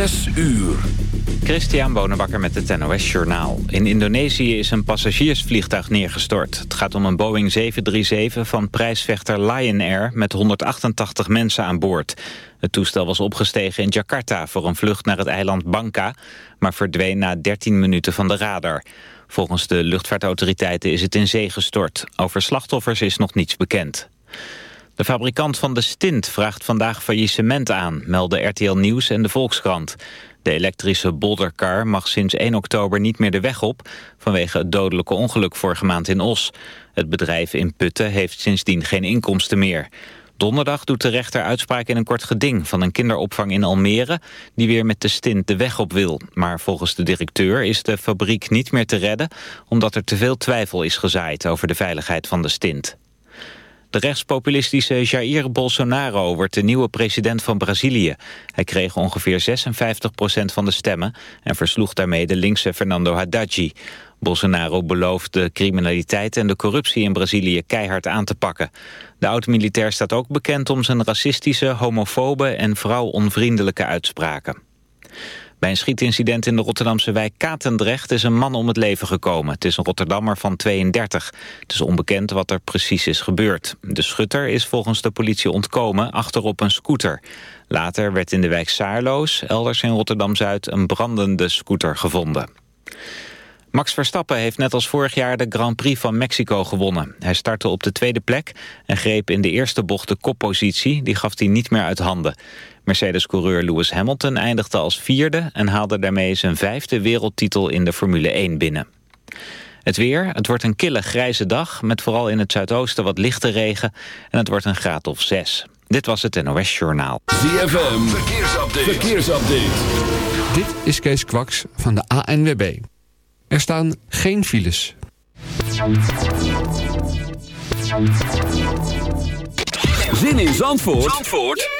Zes uur. Christian Bonenbakker met het NOS Journaal. In Indonesië is een passagiersvliegtuig neergestort. Het gaat om een Boeing 737 van prijsvechter Lion Air... met 188 mensen aan boord. Het toestel was opgestegen in Jakarta voor een vlucht naar het eiland Bangka... maar verdween na 13 minuten van de radar. Volgens de luchtvaartautoriteiten is het in zee gestort. Over slachtoffers is nog niets bekend. De fabrikant van de stint vraagt vandaag faillissement aan, melden RTL Nieuws en de Volkskrant. De elektrische boldercar mag sinds 1 oktober niet meer de weg op... vanwege het dodelijke ongeluk vorige maand in Os. Het bedrijf in Putten heeft sindsdien geen inkomsten meer. Donderdag doet de rechter uitspraak in een kort geding van een kinderopvang in Almere... die weer met de stint de weg op wil. Maar volgens de directeur is de fabriek niet meer te redden... omdat er te veel twijfel is gezaaid over de veiligheid van de stint. De rechtspopulistische Jair Bolsonaro wordt de nieuwe president van Brazilië. Hij kreeg ongeveer 56% van de stemmen... en versloeg daarmee de linkse Fernando Haddad. Bolsonaro belooft de criminaliteit en de corruptie in Brazilië keihard aan te pakken. De oud-militair staat ook bekend om zijn racistische, homofobe en vrouwonvriendelijke uitspraken. Bij een schietincident in de Rotterdamse wijk Katendrecht is een man om het leven gekomen. Het is een Rotterdammer van 32. Het is onbekend wat er precies is gebeurd. De schutter is volgens de politie ontkomen achterop een scooter. Later werd in de wijk Saarloos, elders in Rotterdam-Zuid, een brandende scooter gevonden. Max Verstappen heeft net als vorig jaar de Grand Prix van Mexico gewonnen. Hij startte op de tweede plek en greep in de eerste bocht de koppositie. Die gaf hij niet meer uit handen. Mercedes-coureur Lewis Hamilton eindigde als vierde... en haalde daarmee zijn vijfde wereldtitel in de Formule 1 binnen. Het weer, het wordt een kille grijze dag... met vooral in het zuidoosten wat lichte regen... en het wordt een graad of zes. Dit was het NOS Journaal. ZFM, verkeersupdate. verkeersupdate. Dit is Kees Kwaks van de ANWB. Er staan geen files. Zin in Zandvoort, Zandvoort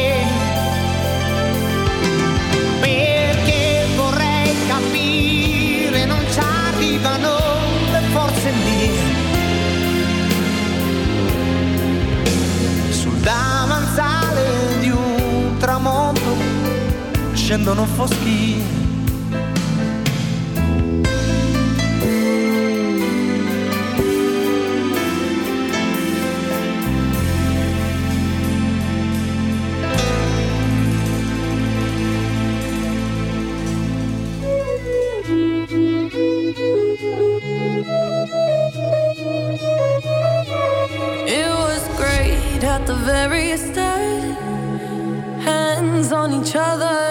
scendono foschi. It was great at the very start, hands on each other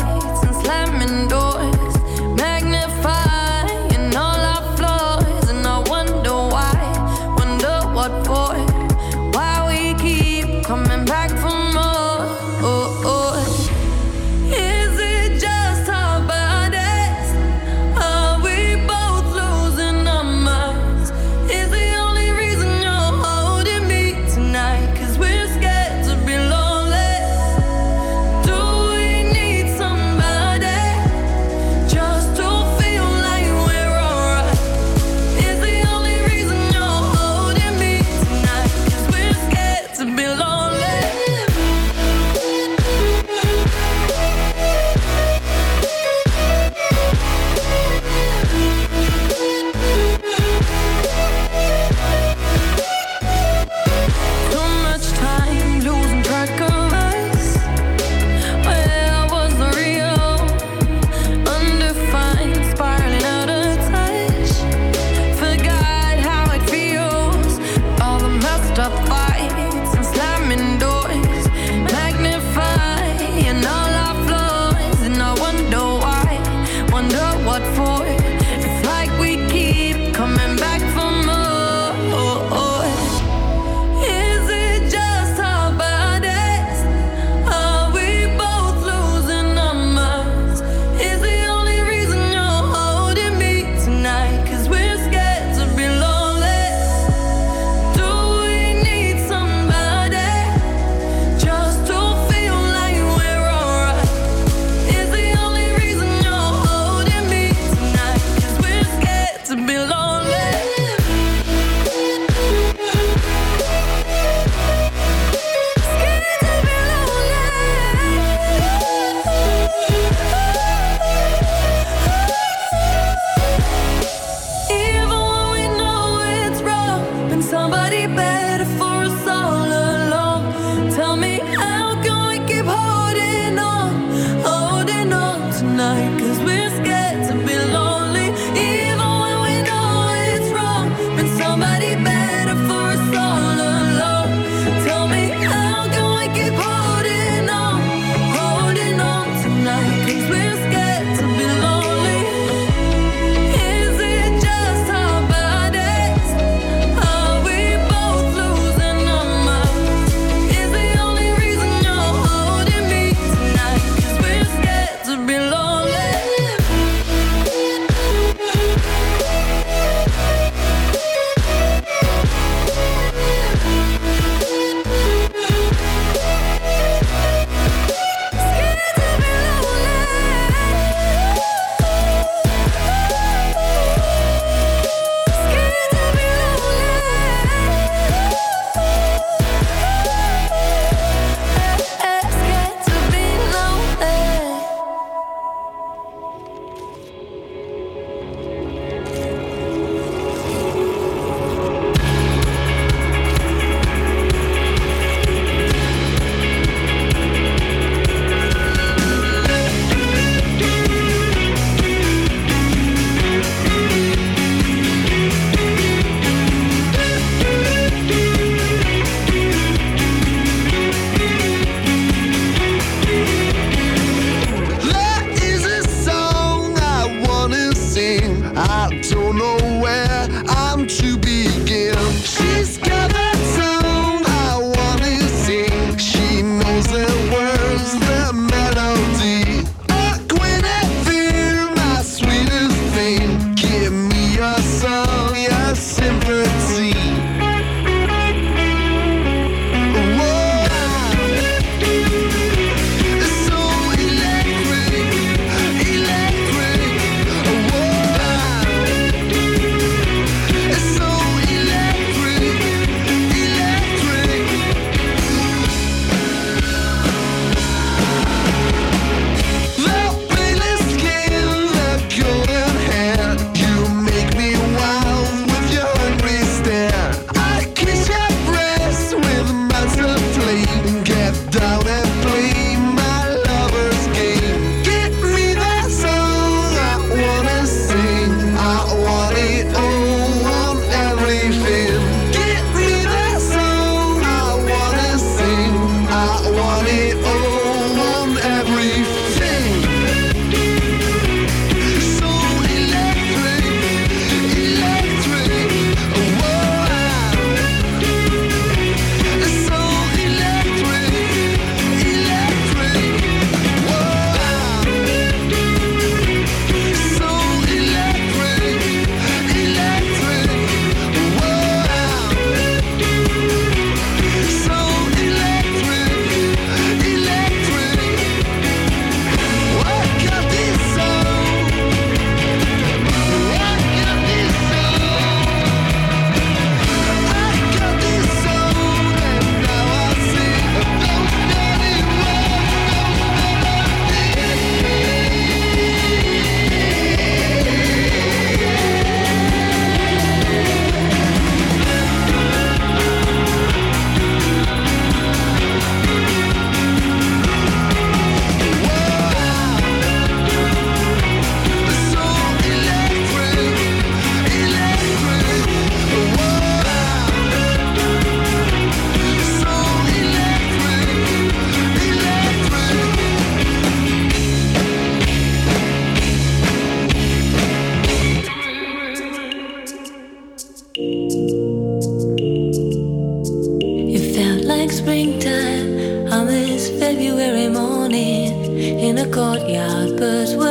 springtime on this February morning in a courtyard, birds were.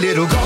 little Galway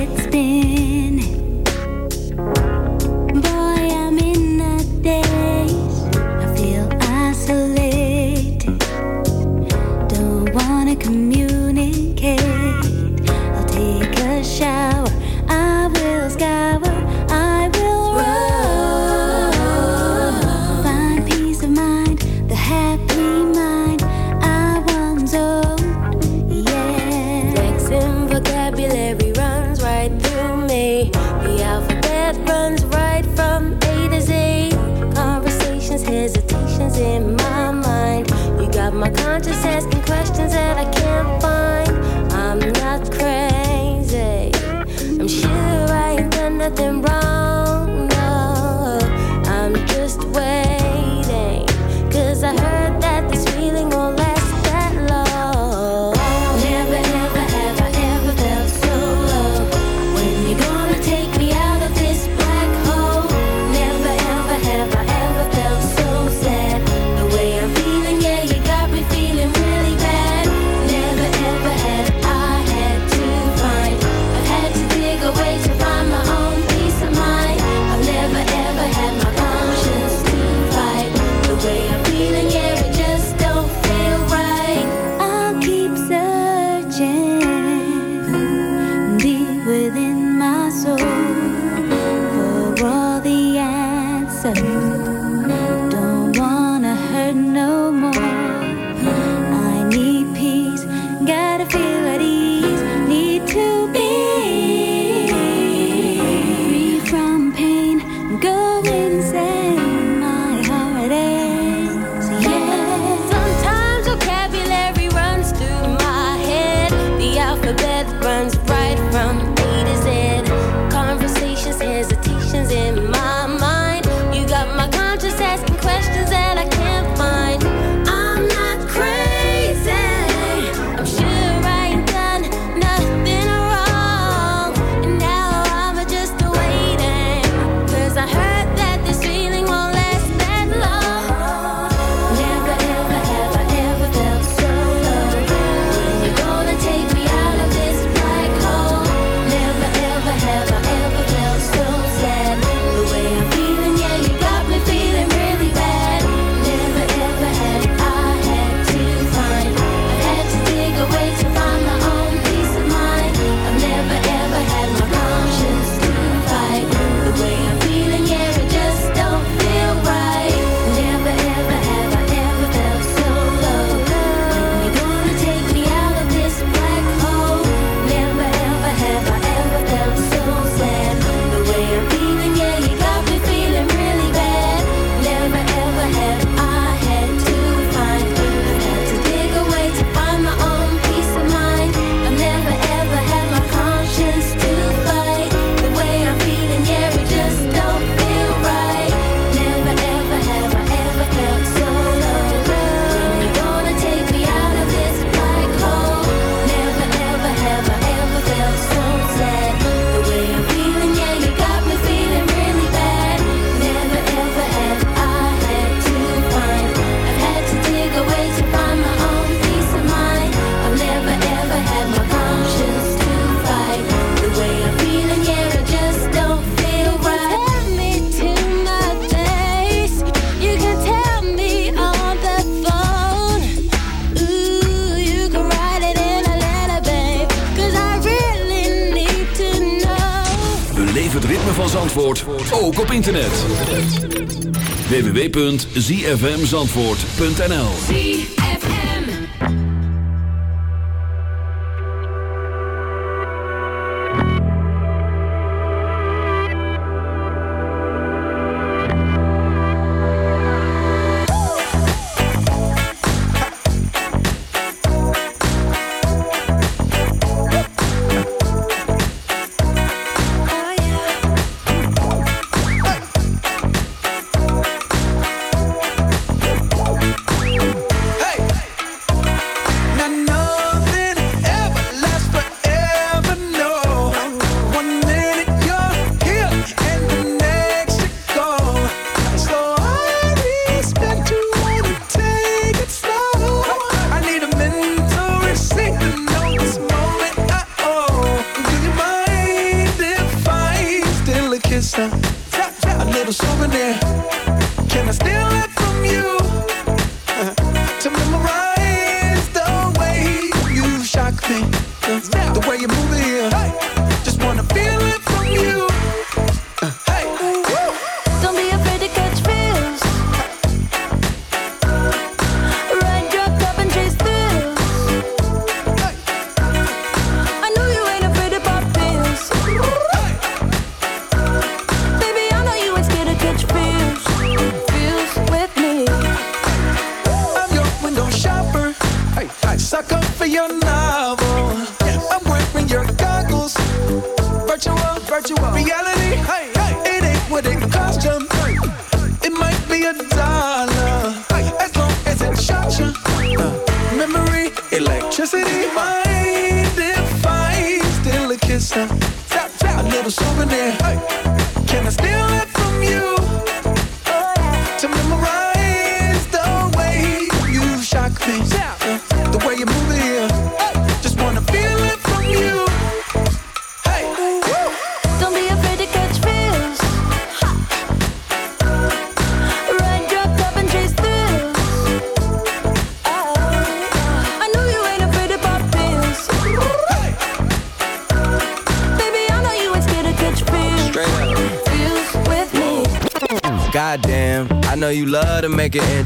zfmzandvoort.nl steal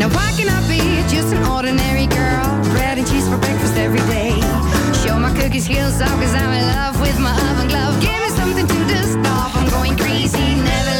Now why can I be just an ordinary girl? Bread and cheese for breakfast every day. Show my cookie skills off cause I'm in love with my oven glove. Give me something to dust off, I'm going crazy, never